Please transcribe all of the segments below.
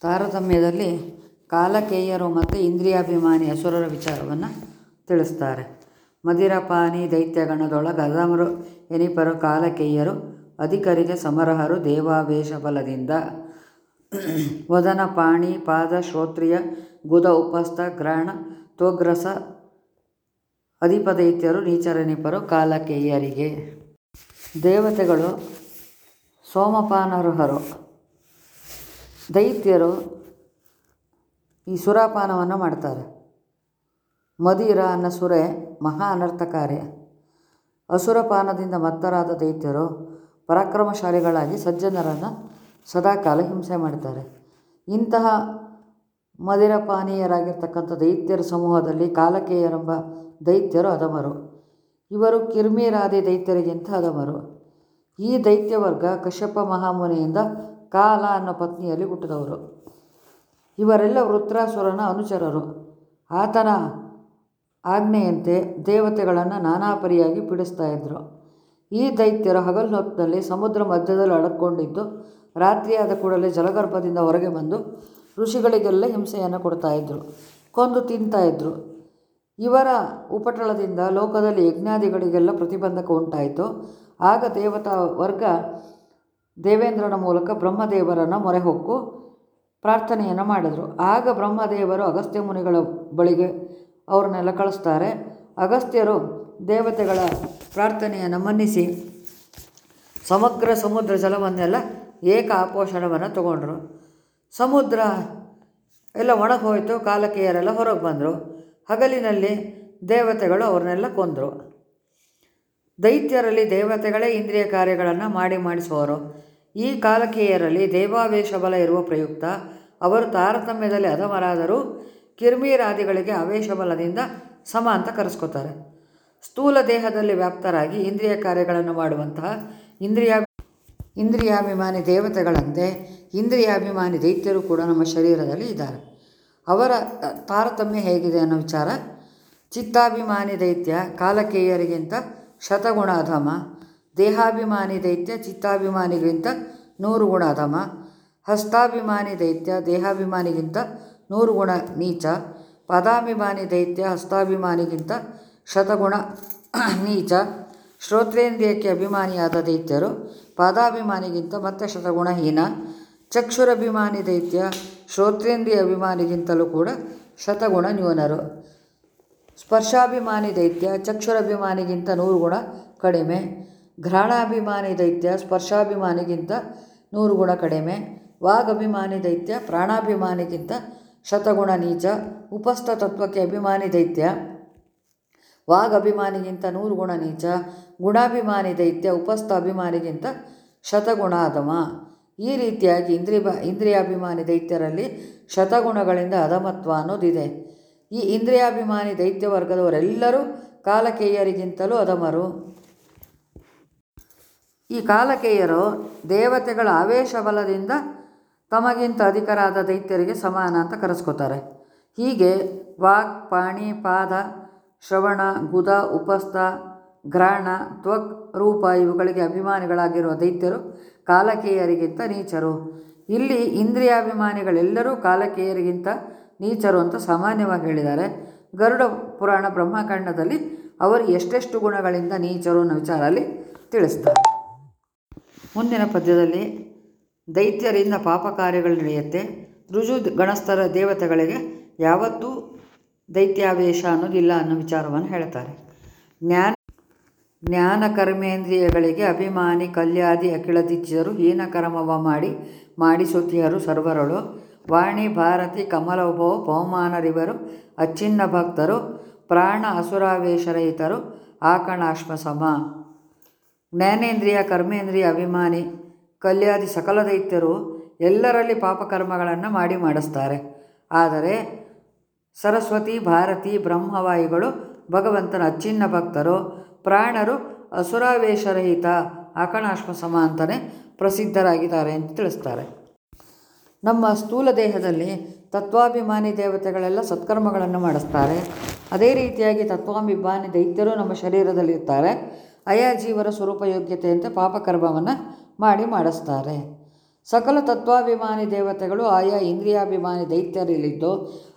ತಾರತಮ್ಯದಲ್ಲಿ ಕಾಲಕೇಯರು ಮತ್ತು ಇಂದ್ರಿಯಾಭಿಮಾನಿ ಅಸುರರ ವಿಚಾರವನ್ನು ತಿಳಿಸ್ತಾರೆ. ಮದಿರಪಾನಿ ದೈತ್ಯಗಣದೊಳಗ ಗದಮರು ಎನಿಪರು ಕಾಲಕೇಯರು ಅಧಿಕರಿಗೆ ಸಮರಹರು ದೇವಾವೇಶ ಬಲದಿಂದ. ವದನ ಪಾಣಿ, ಪಾದ, ಶ್ರೋತ್ರಿಯ, ಗುದ, ಉಪಸ್ಥ, ಗ್ರಹಣ, ತೋಗ್ರಸ, ಅಧಿಪದೈತ್ಯರು ನೀಚರನಿಪರು ಕಾಲಕೇಯರಿಗೆ. ದೇವತೆಗಳು ಸೋಮಪಾನರ್ಹರು. ದೈತ್ಯರು ಈ ಸುರಾಪಾನವನ್ನು ಮಾಡ್ತಾರೆ. ಮದಿರ ಅನ್ನೋ ಸುರೆ ಮಹಾ ಅನರ್ಥಕಾರಿ. ಅಸುರಪಾನದಿಂದ ಮತ್ತರಾದ ದೈತ್ಯರು ಪರಾಕ್ರಮಶಾಲಿಗಳಾಗಿ ಸಜ್ಜನರನ್ನು ಸದಾಕಾಲ ಹಿಂಸೆ ಮಾಡ್ತಾರೆ ಇಂತಹ ಮದಿರಪಾನೀಯರಾಗಿರ್ತಕ್ಕಂಥ ದೈತ್ಯರ ಸಮೂಹದಲ್ಲಿ ಕಾಲಕೇಯರೆಂಬ ದೈತ್ಯರು ಅದಮರು. ಇವರು ಕಿರ್ಮೀರಾದಿ ದೈತ್ಯರಿಗಿಂತ ಅದಮರು. ಈ ದೈತ್ಯವರ್ಗ ಕಶ್ಯಪ ಮಹಾಮುನಿಯಿಂದ ಕಾಲ ಅನ್ನೋ ಪತ್ನಿಯಲ್ಲಿ ಹುಟ್ಟಿದವರು. ಇವರೆಲ್ಲ ವೃತ್ರಾಸುರನ ಅನುಚರರು. ಆತನ ಆಜ್ಞೆಯಂತೆ ದೇವತೆಗಳನ್ನು ನಾನಾ ಪರಿಯಾಗಿ ಪೀಡಿಸ್ತಾ ಇದ್ದರು ಈ ದೈತ್ಯರು ಹಗಲು ಹೊತ್ತಿನಲ್ಲಿ ಸಮುದ್ರ ಮಧ್ಯದಲ್ಲಿ ಅಡಕೊಂಡಿದ್ದು, ರಾತ್ರಿಯಾದ ಕೂಡಲೇ ಜಲಗರ್ಭದಿಂದ ಹೊರಗೆ ಬಂದು ಋಷಿಗಳಿಗೆಲ್ಲ ಹಿಂಸೆಯನ್ನು ಕೊಡ್ತಾಯಿದ್ರು ಕೊಂದು ತಿಂತಾಯಿದ್ರು ಇವರ ಉಪಟಳದಿಂದ ಲೋಕದಲ್ಲಿ ಯಜ್ಞಾದಿಗಳಿಗೆಲ್ಲ ಪ್ರತಿಬಂಧಕ ಉಂಟಾಯಿತು. ಆಗ ದೇವತಾ ವರ್ಗ ದೇವೇಂದ್ರನ ಮೂಲಕ ಬ್ರಹ್ಮದೇವರನ್ನು ಮೊರೆ ಹೊಕ್ಕು ಪ್ರಾರ್ಥನೆಯನ್ನು ಮಾಡಿದರು. ಆಗ ಬ್ರಹ್ಮದೇವರು ಅಗಸ್ತ್ಯ ಮುನಿಗಳ ಬಳಿಗೆ ಅವ್ರನ್ನೆಲ್ಲ ಕಳಿಸ್ತಾರೆ. ಅಗಸ್ತ್ಯರು ದೇವತೆಗಳ ಪ್ರಾರ್ಥನೆಯನ್ನು ಮನ್ನಿಸಿ ಸಮಗ್ರ ಸಮುದ್ರ ಜಲವನ್ನೆಲ್ಲ ಏಕ ಆಪೋಷಣವನ್ನು ತಗೊಂಡ್ರು. ಸಮುದ್ರ ಎಲ್ಲ ಒಣಗಿ ಹೋಯಿತು ಕಾಲಕೇಯರೆಲ್ಲ ಹೊರಗೆ ಬಂದರು. ಹಗಲಿನಲ್ಲಿ ದೇವತೆಗಳು ಅವ್ರನ್ನೆಲ್ಲ ಕೊಂದರು. ದೈತ್ಯರಲ್ಲಿ ದೇವತೆಗಳೇ ಇಂದ್ರಿಯ ಕಾರ್ಯಗಳನ್ನು ಮಾಡಿ ಮಾಡಿಸುವವರು. ಈ ಕಾಲಕೇಯರಲ್ಲಿ ದೇವಾವೇಶ ಬಲ ಇರುವ ಪ್ರಯುಕ್ತ. ಅವರು ತಾರತಮ್ಯದಲ್ಲಿ ಅಧಮರಾದರೂ ಕಿರ್ಮೀರಾದಿಗಳಿಗೆ ಅವೇಶ ಬಲದಿಂದ ಸಮ ಅಂತ ಕರೆಸ್ಕೋತಾರೆ. ಸ್ಥೂಲ ದೇಹದಲ್ಲಿ ವ್ಯಾಪ್ತರಾಗಿ ಇಂದ್ರಿಯ ಕಾರ್ಯಗಳನ್ನು ಮಾಡುವಂತಹ ಇಂದ್ರಿಯ ಇಂದ್ರಿಯಾಭಿಮಾನಿ ದೇವತೆಗಳಂತೆ ಇಂದ್ರಿಯಾಭಿಮಾನಿ ದೈತ್ಯರು ಕೂಡ ನಮ್ಮ ಶರೀರದಲ್ಲಿ ಇದ್ದಾರೆ. ಅವರ ತಾರತಮ್ಯ ಹೇಗಿದೆ ಅನ್ನೋ ವಿಚಾರ ಚಿತ್ತಾಭಿಮಾನಿ ದೈತ್ಯ ಕಾಲಕೇಯರಿಗಿಂತ ಶತಗುಣ ಅಧಮ ದೇಹಾಭಿಮಾನಿ ದೈತ್ಯ ಚಿತ್ತಾಭಿಮಾನಿಗಿಂತ ನೂರು ಗುಣ ಅಧಮ ಹಸ್ತಾಭಿಮಾನಿ ದೈತ್ಯ ದೇಹಾಭಿಮಾನಿಗಿಂತ ನೂರು ಗುಣ ನೀಚ. ಪದಾಭಿಮಾನಿ ದೈತ್ಯ ಹಸ್ತಾಭಿಮಾನಿಗಿಂತ ಶತಗುಣ ನೀಚ. ಶ್ರೋತ್ರೇಂದ್ರಿಯಕ್ಕೆ ಅಭಿಮಾನಿಯಾದ ದೈತ್ಯರು ಪಾದಾಭಿಮಾನಿಗಿಂತ ಮತ್ತೆ ಶತಗುಣ ಹೀನ ಚಕ್ಷುರಭಿಮಾನಿ ದೈತ್ಯ ಶ್ರೋತ್ರೇಂದ್ರಿಯ ಅಭಿಮಾನಿಗಿಂತಲೂ ಕೂಡ ಶತಗುಣ ನ್ಯೂನರು. ಸ್ಪರ್ಶಾಭಿಮಾನಿ ದೈತ್ಯ ಚಕ್ಷುರಭಿಮಾನಿಗಿಂತ ನೂರು ಗುಣ ಕಡಿಮೆ. ಘ್ರಾಣಾಭಿಮಾನಿ ದೈತ್ಯ ಸ್ಪರ್ಶಾಭಿಮಾನಿಗಿಂತ ನೂರು ಗುಣ ಕಡಿಮೆ ವಾಗಭಿಮಾನಿ ದೈತ್ಯ ಪ್ರಾಣಾಭಿಮಾನಿಗಿಂತ ಶತಗುಣ ನೀಚ, ಉಪಸ್ಥ ತತ್ವಕ್ಕೆ ಅಭಿಮಾನಿ ದೈತ್ಯ. ವಾಗ್ ಅಭಿಮಾನಿಗಿಂತ ನೂರು ಗುಣ ನೀಚ, ಗುಣಾಭಿಮಾನಿ ದೈತ್ಯ, ಉಪಸ್ಥ ಅಭಿಮಾನಿಗಿಂತ ಶತಗುಣ ಅಧಮ ಈ ರೀತಿಯಾಗಿ ಇಂದ್ರಿಯ ಇಂದ್ರಿಯಾಭಿಮಾನಿ ದೈತ್ಯರಲ್ಲಿ ಶತಗುಣಗಳಿಂದ ಅಧಮತ್ವ ಅನ್ನೋದಿದೆ. ಈ ಇಂದ್ರಿಯಾಭಿಮಾನಿ ದೈತ್ಯ ವರ್ಗದವರೆಲ್ಲರೂ ಕಾಲಕೇಯರಿಗಿಂತಲೂ ಅಧಮರು. ಈ ಕಾಲಕೇಯರು ದೇವತೆಗಳ ಆವೇಶ ಬಲದಿಂದ ತಮಗಿಂತ ಅಧಿಕರಾದ ದೈತ್ಯರಿಗೆ ಸಮಾನ ಅಂತ ಕರೆಸ್ಕೋತಾರೆ. ಹೀಗೆ ವಾಕ್, ಪಾಣಿ, ಪಾದ, ಶ್ರವಣ, ಗುದ, ಉಪಸ್ಥ, ಗ್ರಾಣ, ತ್ವಕ್, ರೂಪ ಇವುಗಳಿಗೆ ಅಭಿಮಾನಿಗಳಾಗಿರುವ ದೈತ್ಯರು ಕಾಲಕೇಯರಿಗಿಂತ ನೀಚರು. ಇಲ್ಲಿ ಇಂದ್ರಿಯಾಭಿಮಾನಿಗಳೆಲ್ಲರೂ ಕಾಲಕೇಯರಿಗಿಂತ ನೀಚರು ಅಂತ ಸಾಮಾನ್ಯವಾಗಿ ಹೇಳಿದ್ದಾರೆ. ಗರುಡ ಪುರಾಣ ಬ್ರಹ್ಮಕಾಂಡದಲ್ಲಿ ಅವರು ಎಷ್ಟೆಷ್ಟು ಗುಣಗಳಿಂದ ನೀಚರು ಅನ್ನೋ ವಿಚಾರ ಅಲ್ಲಿ ತಿಳಿಸ್ತಾರೆ. ಮುಂದಿನ ಪದ್ಯದಲ್ಲಿ ದೈತ್ಯರಿಂದ ಪಾಪ ಕಾರ್ಯಗಳು ನಡೆಯುತ್ತೆ. ರುಜು ಗಣಸ್ಥರ ದೇವತೆಗಳಿಗೆ ಯಾವತ್ತೂ ದೈತ್ಯಾವೇಶ ಅನ್ನೋದಿಲ್ಲ ಅನ್ನೋ ವಿಚಾರವನ್ನು ಹೇಳ್ತಾರೆ. ಜ್ಞಾನ ಜ್ಞಾನ ಕರ್ಮೇಂದ್ರಿಯಗಳಿಗೆ ಅಭಿಮಾನಿ, ಕಲ್ಯಾದಿ ಅಖಿಳದಿಚ್ಚರು ಹೀನ ಕರ್ಮವ ಮಾಡಿ ಮಾಡಿಸುತ್ತಿಯರು ಸರ್ವರಳು. ವಾಣಿ, ಭಾರತಿ, ಕಮಲೋಭವ, ಪವಮಾನರಿವರು ಅಚ್ಚಿನ್ನ ಭಕ್ತರು, ಪ್ರಾಣ ಅಸುರಾವೇಶರಹಿತರು ಆಕಣಾಶ್ಮ ಸಮ ಜ್ಞಾನೇಂದ್ರಿಯ, ಕರ್ಮೇಂದ್ರಿಯ, ಅಭಿಮಾನಿ, ಕಲ್ಯಾದಿ ಸಕಲ ದೈತ್ಯರು ಎಲ್ಲರಲ್ಲಿ ಪಾಪಕರ್ಮಗಳನ್ನು ಮಾಡಿ ಮಾಡಿಸ್ತಾರೆ. ಆದರೆ ಸರಸ್ವತಿ, ಭಾರತಿ, ಬ್ರಹ್ಮವಾಯುಗಳು, ಭಗವಂತನ ಅಚ್ಚಿನ್ನ ಭಕ್ತರು, ಪ್ರಾಣರು ಅಸುರಾವೇಶರಹಿತ ಆಕಣಾಶ್ಮ ಸಮ ಅಂತಲೇ ಪ್ರಸಿದ್ಧರಾಗಿದ್ದಾರೆ ಅಂತ ತಿಳಿಸ್ತಾರೆ. ನಮ್ಮ ಸ್ಥೂಲ ದೇಹದಲ್ಲಿ ತತ್ವಾಭಿಮಾನಿ ದೇವತೆಗಳೆಲ್ಲ ಸತ್ಕರ್ಮಗಳನ್ನು ಮಾಡಿಸ್ತಾರೆ. ಅದೇ ರೀತಿಯಾಗಿ ತತ್ವಾಭಿಮಾನಿ ದೈತ್ಯರು ನಮ್ಮ ಶರೀರದಲ್ಲಿರ್ತಾರೆ. ಅಯಾ ಜೀವರ ಸ್ವರೂಪ ಯೋಗ್ಯತೆಯಂತೆ ಪಾಪಕರ್ಮವನ್ನು ಮಾಡಿ ಮಾಡಿಸ್ತಾರೆ. ಸಕಲ ತತ್ವಾಭಿಮಾನಿ ದೇವತೆಗಳು ಆಯಾ ಇಂದ್ರಿಯಾಭಿಮಾನಿ ದೈತ್ಯರಲ್ಲಿದ್ದು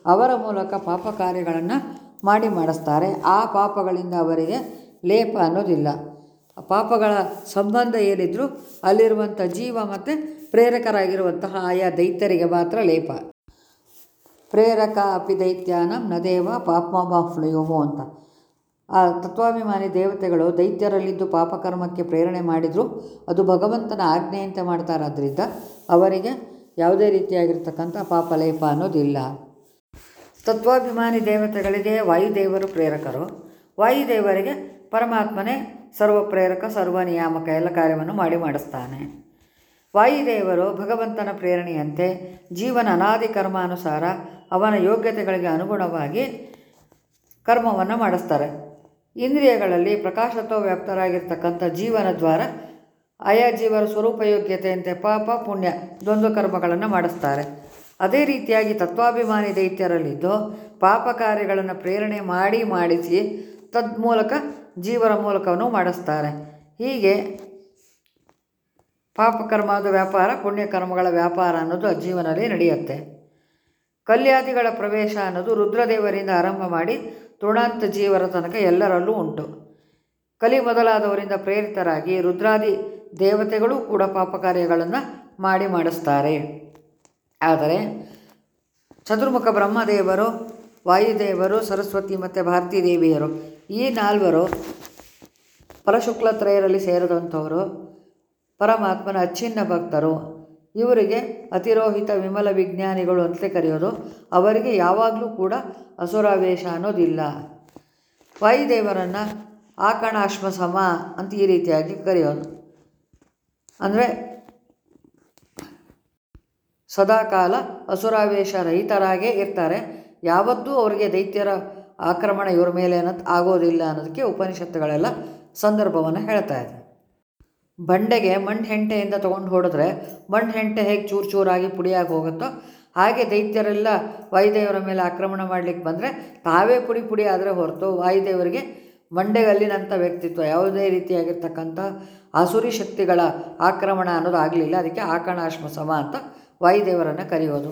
ಅವರ ಮೂಲಕ ಪಾಪ ಕಾರ್ಯಗಳನ್ನು ಮಾಡಿ ಮಾಡಿಸ್ತಾರೆ. ಆ ಪಾಪಗಳಿಂದ ಅವರಿಗೆ ಲೇಪ ಅನ್ನೋದಿಲ್ಲ. ಪಾಪಗಳ ಸಂಬಂಧ ಏನಿದ್ರು ಅಲ್ಲಿರುವಂಥ ಜೀವ ಮತ್ತು ಪ್ರೇರಕರಾಗಿರುವಂತಹ ಆಯಾ ದೈತ್ಯರಿಗೆ ಮಾತ್ರ ಲೇಪ. ಪ್ರೇರಕ ಅಪಿ ದೈತ್ಯಾನಂ ನದೇವ ಪಾಪ್ಮಬಾಫ್ಲಯೋಮೋ ಅಂತ. ಆ ತತ್ವಾಭಿಮಾನಿ ದೇವತೆಗಳು ದೈತ್ಯರಲ್ಲಿದ್ದು ಪಾಪಕರ್ಮಕ್ಕೆ ಪ್ರೇರಣೆ ಮಾಡಿದರೂ. ಅದು ಭಗವಂತನ ಆಜ್ಞೆಯಂತೆ ಮಾಡ್ತಾರಾದ್ದರಿಂದ ಅವರಿಗೆ ಯಾವುದೇ ರೀತಿಯಾಗಿರ್ತಕ್ಕಂಥ ಪಾಪಲೇಪ ಅನ್ನೋದಿಲ್ಲ. ತತ್ವಾಭಿಮಾನಿ ದೇವತೆಗಳಿಗೆ ವಾಯುದೇವರು ಪ್ರೇರಕರು. ವಾಯುದೇವರಿಗೆ ಪರಮಾತ್ಮನೇ ಸರ್ವ ಪ್ರೇರಕ ಸರ್ವ ನಿಯಾಮಕ ಎಲ್ಲ ಕಾರ್ಯವನ್ನು ಮಾಡಿ ಮಾಡಿಸ್ತಾನೆ. ವಾಯುದೇವರು ಭಗವಂತನ ಪ್ರೇರಣೆಯಂತೆ ಜೀವನ ಅನಾದಿ ಕರ್ಮಾನುಸಾರ ಅವನ ಯೋಗ್ಯತೆಗಳಿಗೆ ಅನುಗುಣವಾಗಿ ಕರ್ಮವನ್ನು ಮಾಡಿಸ್ತಾರೆ. ಇಂದ್ರಿಯಗಳಲ್ಲಿ ಪ್ರಕಾಶತ್ವ ವ್ಯಾಪ್ತರಾಗಿರ್ತಕ್ಕಂಥ ಜೀವನ ದ್ವಾರ, ಆಯಾ ಜೀವರ ಸ್ವರೂಪಯೋಗ್ಯತೆಯಂತೆ ಪಾಪ, ಪುಣ್ಯ, ದ್ವಂದ್ವ ಕರ್ಮಗಳನ್ನು ಮಾಡಿಸ್ತಾರೆ. ಅದೇ ರೀತಿಯಾಗಿ ತತ್ವಾಭಿಮಾನಿ ದೈತ್ಯರಲ್ಲಿದ್ದು ಪಾಪ ಕಾರ್ಯಗಳನ್ನು ಪ್ರೇರಣೆ ಮಾಡಿ ಮಾಡಿಸಿ ತದ್ಮೂಲಕ ಜೀವರ ಮೂಲಕವನ್ನು ಮಾಡಿಸ್ತಾರೆ. ಹೀಗೆ ಪಾಪಕರ್ಮದ ವ್ಯಾಪಾರ ಪುಣ್ಯಕರ್ಮಗಳ ವ್ಯಾಪಾರ ಅನ್ನೋದು ಜೀವನದಲ್ಲಿ ನಡೆಯುತ್ತೆ. ಕಲ್ಯಾದಿಗಳ ಪ್ರವೇಶ ಅನ್ನೋದು ರುದ್ರದೇವರಿಂದ ಆರಂಭ ಮಾಡಿ ತೃಣಾಂತ ಜೀವರ ತನಕ ಎಲ್ಲರಲ್ಲೂ ಉಂಟು. ಕಲಿ ಮೊದಲಾದವರಿಂದ ಪ್ರೇರಿತರಾಗಿ ರುದ್ರಾದಿ ದೇವತೆಗಳು ಕೂಡ ಪಾಪ ಕಾರ್ಯಗಳನ್ನು ಮಾಡಿ ಮಾಡಿಸ್ತಾರೆ. ಆದರೆ ಚತುರ್ಮುಖ ಬ್ರಹ್ಮದೇವರು, ವಾಯುದೇವರು, ಸರಸ್ವತಿ ಮತ್ತು ಭಾರತೀ ದೇವಿಯರು ಈ ನಾಲ್ವರು ಪರಶುಕ್ಲತ್ರಯರಲ್ಲಿ ಸೇರಿದಂಥವರು ಪರಮಾತ್ಮನ ಅಚ್ಚಿನ್ನ ಭಕ್ತರು. ಇವರಿಗೆ ಅತಿರೋಹಿತ ವಿಮಲ ವಿಜ್ಞಾನಿಗಳು ಅಂತಲೇ ಕರೆಯೋದು. ಅವರಿಗೆ ಯಾವಾಗಲೂ ಕೂಡ ಅಸುರಾವೇಶ ಅನ್ನೋದಿಲ್ಲ. ವಾಯುದೇವರನ್ನು ಆಕಣಾಶ್ಮ ಸಮ ಅಂತ ಈ ರೀತಿಯಾಗಿ ಕರೆಯೋದು. ಅಂದರೆ ಸದಾಕಾಲ ಅಸುರಾವೇಶ ರಹಿತರಾಗೇ ಇರ್ತಾರೆ. ಯಾವತ್ತೂ ಅವರಿಗೆ ದೈತ್ಯರ ಆಕ್ರಮಣ ಇವರ ಮೇಲೆ ಅನ್ನೋದು ಆಗೋದಿಲ್ಲ ಅನ್ನೋದಕ್ಕೆ ಉಪನಿಷತ್ತುಗಳೆಲ್ಲ ಸಂದರ್ಭವನ್ನು ಹೇಳ್ತಾ ಇದೆ ಬಂಡೆಗೆ ಮಣ್ಣು ಹೆಂಟೆಯಿಂದ ತೊಗೊಂಡು ಹೊಡೆದ್ರೆ ಮಣ್ಣು ಹೆಂಟೆ ಹೇಗೆ ಚೂರು ಚೂರಾಗಿ ಪುಡಿಯಾಗಿ ಹೋಗುತ್ತೋ ಹಾಗೆ ದೈತ್ಯರೆಲ್ಲ ವಾಯುದೇವರ ಮೇಲೆ ಆಕ್ರಮಣ ಮಾಡಲಿಕ್ಕೆ ಬಂದರೆ ತಾವೇ ಪುಡಿ ಪುಡಿ ಆದರೆ ಹೊರತು ವಾಯುದೇವರಿಗೆ ಮಂಡೆಗಲ್ಲಿನಂಥ ವ್ಯಕ್ತಿತ್ವ, ಯಾವುದೇ ರೀತಿಯಾಗಿರ್ತಕ್ಕಂಥ ಹಸುರಿ ಶಕ್ತಿಗಳ ಆಕ್ರಮಣ ಅನ್ನೋದು ಆಗಲಿಲ್ಲ. ಅದಕ್ಕೆ ಆಕಣಾಶ್ಮ ಸಮ ಅಂತ ವಾಯುದೇವರನ್ನು ಕರೆಯೋದು.